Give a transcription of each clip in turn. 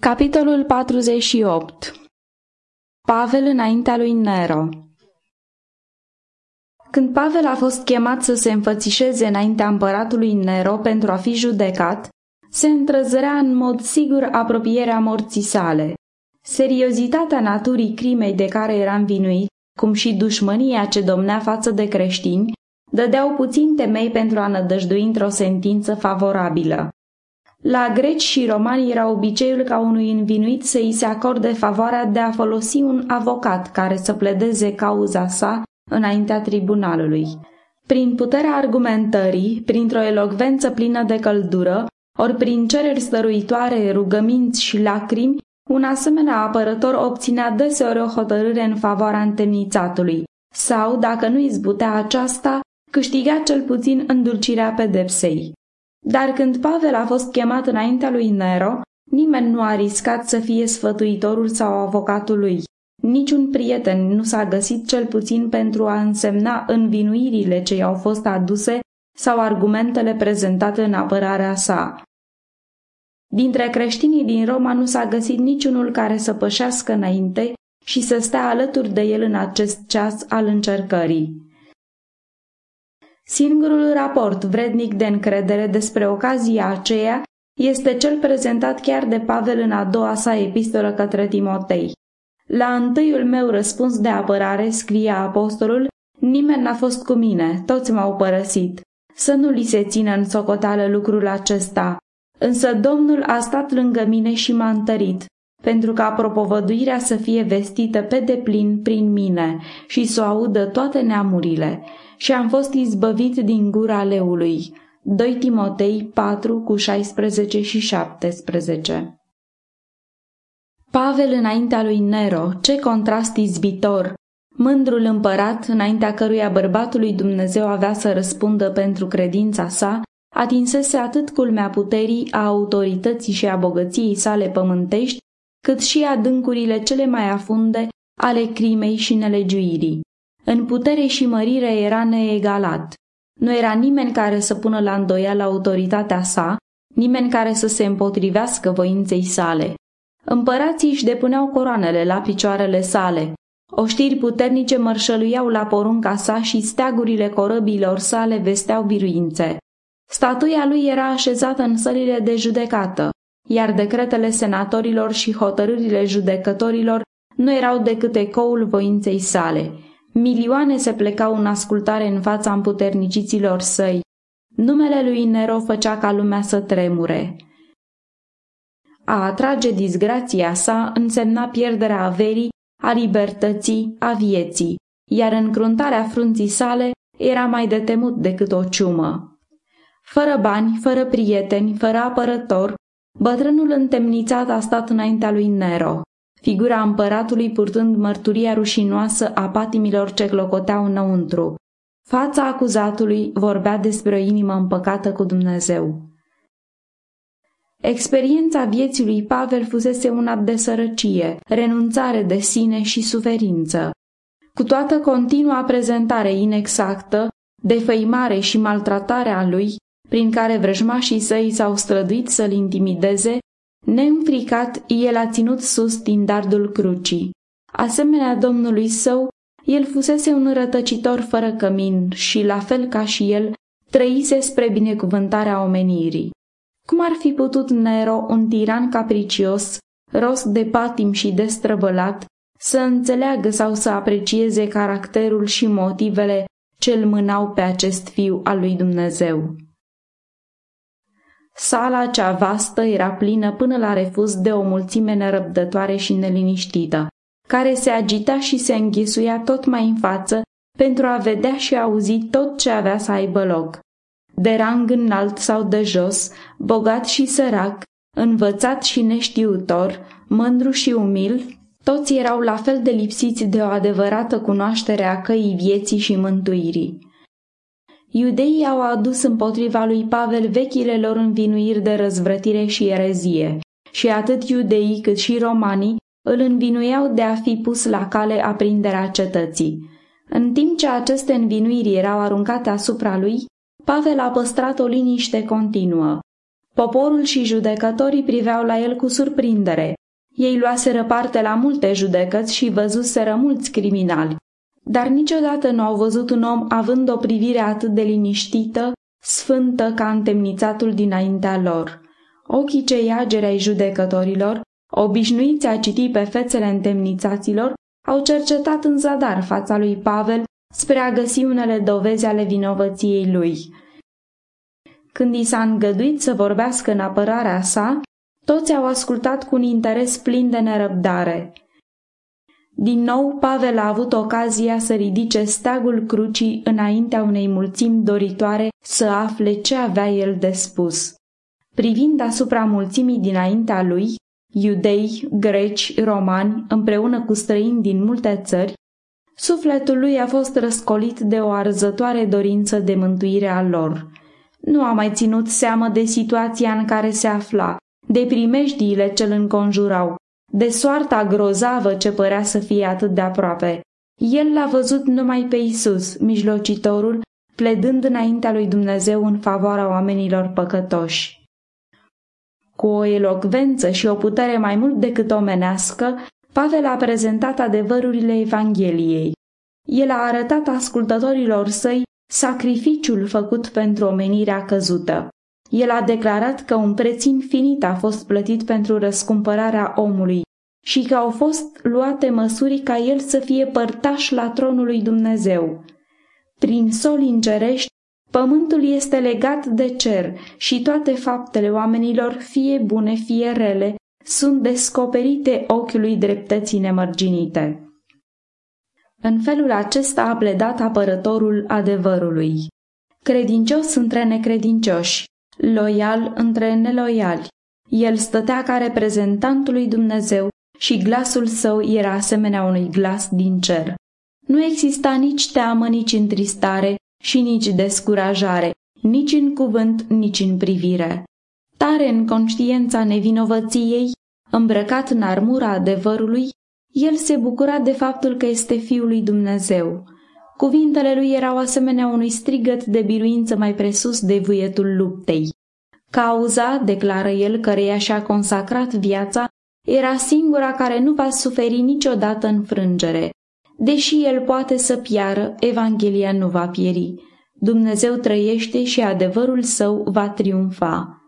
Capitolul 48 Pavel înaintea lui Nero Când Pavel a fost chemat să se înfățișeze înaintea împăratului Nero pentru a fi judecat, se întrăzărea în mod sigur apropierea morții sale. Seriozitatea naturii crimei de care era învinuit, cum și dușmânia ce domnea față de creștini, dădeau puțin temei pentru a nădăjdui într-o sentință favorabilă. La greci și romani era obiceiul ca unui învinuit să îi se acorde favoarea de a folosi un avocat care să pledeze cauza sa înaintea tribunalului. Prin puterea argumentării, printr-o elocvență plină de căldură, ori prin cereri stăruitoare, rugăminți și lacrimi, un asemenea apărător obținea deseori o hotărâre în favoarea întemnițatului, sau, dacă nu izbutea aceasta, câștiga cel puțin îndulcirea pedepsei. Dar când Pavel a fost chemat înaintea lui Nero, nimeni nu a riscat să fie sfătuitorul sau avocatul lui. Niciun prieten nu s-a găsit cel puțin pentru a însemna învinuirile ce i-au fost aduse sau argumentele prezentate în apărarea sa. Dintre creștinii din Roma nu s-a găsit niciunul care să pășească înainte și să stea alături de el în acest ceas al încercării. Singurul raport vrednic de încredere despre ocazia aceea este cel prezentat chiar de Pavel în a doua sa epistolă către Timotei. La întâiul meu răspuns de apărare, scria apostolul, nimeni n-a fost cu mine, toți m-au părăsit. Să nu li se țină în socoteală lucrul acesta. Însă Domnul a stat lângă mine și m-a întărit, pentru ca propovăduirea să fie vestită pe deplin prin mine și să o audă toate neamurile și am fost izbăvit din gura leului. 2 Timotei 4 cu 16 și 17 Pavel înaintea lui Nero, ce contrast izbitor! Mândrul împărat, înaintea căruia bărbatul lui Dumnezeu avea să răspundă pentru credința sa, atinsese atât culmea puterii, a autorității și a bogăției sale pământești, cât și adâncurile cele mai afunde ale crimei și nelegiuirii. În putere și mărire era neegalat. Nu era nimeni care să pună la îndoială autoritatea sa, nimeni care să se împotrivească voinței sale. Împărații își depuneau coroanele la picioarele sale. Oștiri puternice mărșăluiau la porunca sa și steagurile corăbilor sale vesteau biruințe. Statuia lui era așezată în sălile de judecată, iar decretele senatorilor și hotărârile judecătorilor nu erau decât ecoul voinței sale. Milioane se plecau în ascultare în fața împuterniciților săi. Numele lui Nero făcea ca lumea să tremure. A atrage disgrația sa însemna pierderea averii, a libertății, a vieții, iar încruntarea frunții sale era mai de temut decât o ciumă. Fără bani, fără prieteni, fără apărător, bătrânul întemnițat a stat înaintea lui Nero figura împăratului purtând mărturia rușinoasă a patimilor ce clocoteau înăuntru. Fața acuzatului vorbea despre o inimă împăcată cu Dumnezeu. Experiența vieții lui Pavel fusese una de sărăcie, renunțare de sine și suferință. Cu toată continua prezentare inexactă, defăimare și maltratare a lui, prin care vrăjmașii săi s-au străduit să-l intimideze, Neînfricat, el a ținut sus din dardul crucii. Asemenea Domnului său, el fusese un rătăcitor fără cămin și, la fel ca și el, trăise spre binecuvântarea omenirii. Cum ar fi putut Nero, un tiran capricios, rost de patim și destrăbălat, să înțeleagă sau să aprecieze caracterul și motivele ce îl mânau pe acest fiu al lui Dumnezeu? Sala cea vastă era plină până la refuz de o mulțime nerăbdătoare și neliniștită, care se agita și se înghesuia tot mai în față pentru a vedea și auzi tot ce avea să aibă loc. De rang înalt sau de jos, bogat și sărac, învățat și neștiutor, mândru și umil, toți erau la fel de lipsiți de o adevărată cunoaștere a căii vieții și mântuirii. Iudeii au adus împotriva lui Pavel vechile lor învinuiri de răzvrătire și erezie, și atât iudeii cât și romanii îl învinuiau de a fi pus la cale aprinderea cetății. În timp ce aceste învinuiri erau aruncate asupra lui, Pavel a păstrat o liniște continuă. Poporul și judecătorii priveau la el cu surprindere. Ei luaseră parte la multe judecăți și văzuseră mulți criminali. Dar niciodată nu au văzut un om având o privire atât de liniștită, sfântă ca întemnițatul dinaintea lor. Ochii cei ageri ai judecătorilor, obișnuiți a citi pe fețele întemnițaților, au cercetat în zadar fața lui Pavel spre a găsi unele dovezi ale vinovăției lui. Când i s-a îngăduit să vorbească în apărarea sa, toți au ascultat cu un interes plin de nerăbdare. Din nou, Pavel a avut ocazia să ridice steagul crucii înaintea unei mulțimi doritoare să afle ce avea el de spus. Privind asupra mulțimii dinaintea lui, iudei, greci, romani, împreună cu străini din multe țări, sufletul lui a fost răscolit de o arzătoare dorință de mântuire a lor. Nu a mai ținut seamă de situația în care se afla, de primejdiile ce îl înconjurau, de soarta grozavă ce părea să fie atât de aproape. El l-a văzut numai pe Isus, mijlocitorul, pledând înaintea lui Dumnezeu în favoarea oamenilor păcătoși. Cu o elocvență și o putere mai mult decât omenească, Pavel a prezentat adevărurile Evangheliei. El a arătat ascultătorilor săi sacrificiul făcut pentru omenirea căzută. El a declarat că un preț infinit a fost plătit pentru răscumpărarea omului și că au fost luate măsuri ca el să fie părtaș la tronul lui Dumnezeu. Prin sol îngerești, pământul este legat de cer și toate faptele oamenilor, fie bune, fie rele, sunt descoperite ochiului dreptății nemărginite. În felul acesta a pledat apărătorul adevărului. Credincios între necredincioși, loial între neloiali. El stătea ca reprezentantul lui Dumnezeu și glasul său era asemenea unui glas din cer. Nu exista nici teamă, nici întristare și nici descurajare, nici în cuvânt, nici în privire. Tare în conștiința nevinovăției, îmbrăcat în armura adevărului, el se bucura de faptul că este Fiul lui Dumnezeu. Cuvintele lui erau asemenea unui strigăt de biruință mai presus de vuietul luptei. Cauza, declară el, căreia și-a consacrat viața, era singura care nu va suferi niciodată înfrângere. Deși el poate să piară, Evanghelia nu va pieri. Dumnezeu trăiește și adevărul său va triumfa.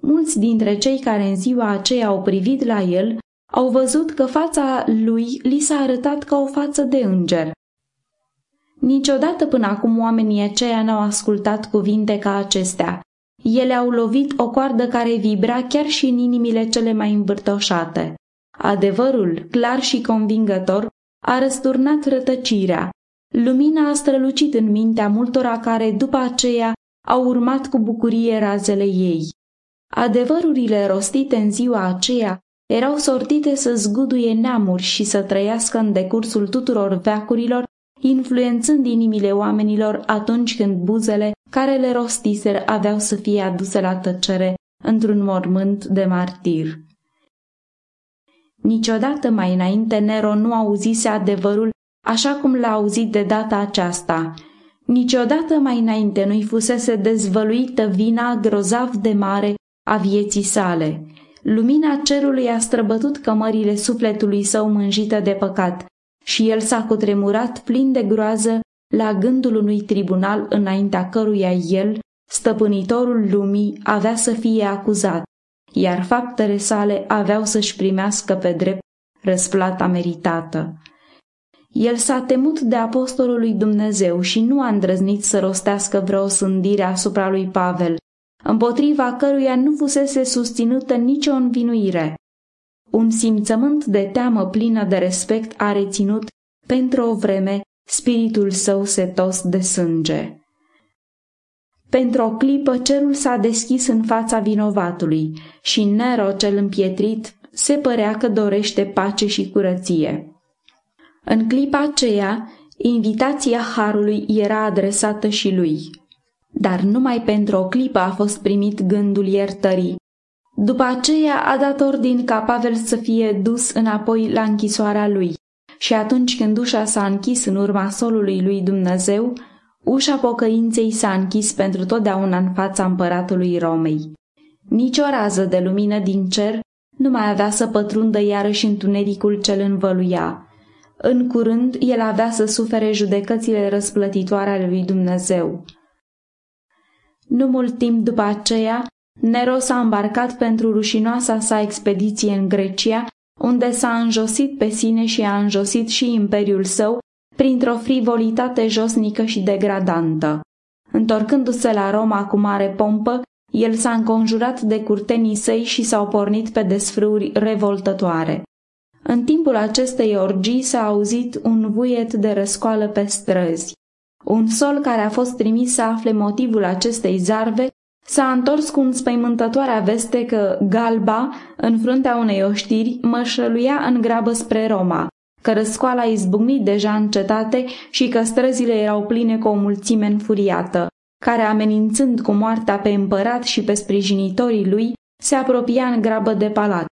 Mulți dintre cei care în ziua aceea au privit la el au văzut că fața lui li s-a arătat ca o față de înger. Niciodată până acum oamenii aceia n-au ascultat cuvinte ca acestea. Ele au lovit o coardă care vibra chiar și în inimile cele mai învârtoșate. Adevărul, clar și convingător, a răsturnat rătăcirea. Lumina a strălucit în mintea multora care, după aceea, au urmat cu bucurie razele ei. Adevărurile rostite în ziua aceea erau sortite să zguduie neamuri și să trăiască în decursul tuturor veacurilor, influențând inimile oamenilor atunci când buzele care le rostiser aveau să fie aduse la tăcere într-un mormânt de martir. Niciodată mai înainte Nero nu auzise adevărul așa cum l-a auzit de data aceasta. Niciodată mai înainte nu-i fusese dezvăluită vina grozav de mare a vieții sale. Lumina cerului a străbătut cămările sufletului său mânjită de păcat și el s-a cutremurat plin de groază la gândul unui tribunal înaintea căruia el, stăpânitorul lumii, avea să fie acuzat, iar faptele sale aveau să-și primească pe drept răsplata meritată. El s-a temut de apostolul lui Dumnezeu și nu a îndrăznit să rostească vreo sândire asupra lui Pavel, împotriva căruia nu fusese susținută nicio învinuire. Un simțământ de teamă plină de respect a reținut, pentru o vreme, spiritul său setos de sânge. Pentru o clipă cerul s-a deschis în fața vinovatului și Nero cel împietrit se părea că dorește pace și curăție. În clipa aceea, invitația Harului era adresată și lui dar numai pentru o clipă a fost primit gândul iertării. După aceea a dat ordin ca Pavel să fie dus înapoi la închisoarea lui și atunci când ușa s-a închis în urma solului lui Dumnezeu, Ușa pocăinței s-a închis pentru totdeauna în fața împăratului Romei. Nici o rază de lumină din cer nu mai avea să pătrundă iarăși întunericul cel învăluia. În curând, el avea să sufere judecățile răsplătitoare ale lui Dumnezeu. Nu mult timp după aceea, Nero s-a îmbarcat pentru rușinoasa sa expediție în Grecia, unde s-a înjosit pe sine și a înjosit și imperiul său printr-o frivolitate josnică și degradantă. Întorcându-se la Roma cu mare pompă, el s-a înconjurat de curtenii săi și s-au pornit pe desfrâuri revoltătoare. În timpul acestei orgii s-a auzit un vuiet de răscoală pe străzi. Un sol care a fost trimis să afle motivul acestei zarve s-a întors cu înspăimântătoarea veste că Galba, în fruntea unei oștiri, mășăluia în grabă spre Roma, că răscoala izbucnit deja în cetate și că străzile erau pline cu o mulțime înfuriată, care amenințând cu moartea pe împărat și pe sprijinitorii lui, se apropia în grabă de palat.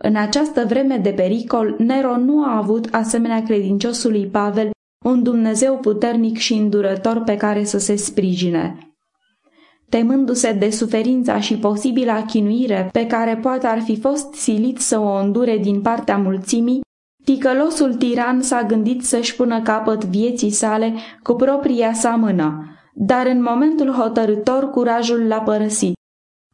În această vreme de pericol, Nero nu a avut, asemenea credinciosului Pavel, un Dumnezeu puternic și îndurător pe care să se sprijine. Temându-se de suferința și posibila chinuire pe care poate ar fi fost silit să o îndure din partea mulțimii, ticălosul tiran s-a gândit să-și pună capăt vieții sale cu propria sa mână, dar în momentul hotărător curajul l-a părăsit.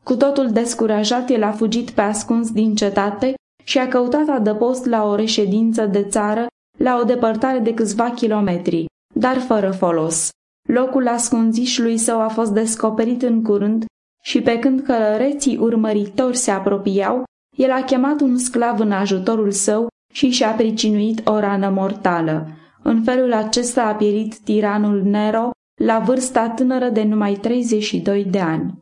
Cu totul descurajat, el a fugit pe ascuns din cetate și a căutat adăpost la o reședință de țară la o depărtare de câțiva kilometri, dar fără folos. Locul ascunzișului său a fost descoperit în curând și pe când călăreții urmăritori se apropiau, el a chemat un sclav în ajutorul său și și-a pricinuit o rană mortală. În felul acesta a pierit tiranul Nero la vârsta tânără de numai 32 de ani.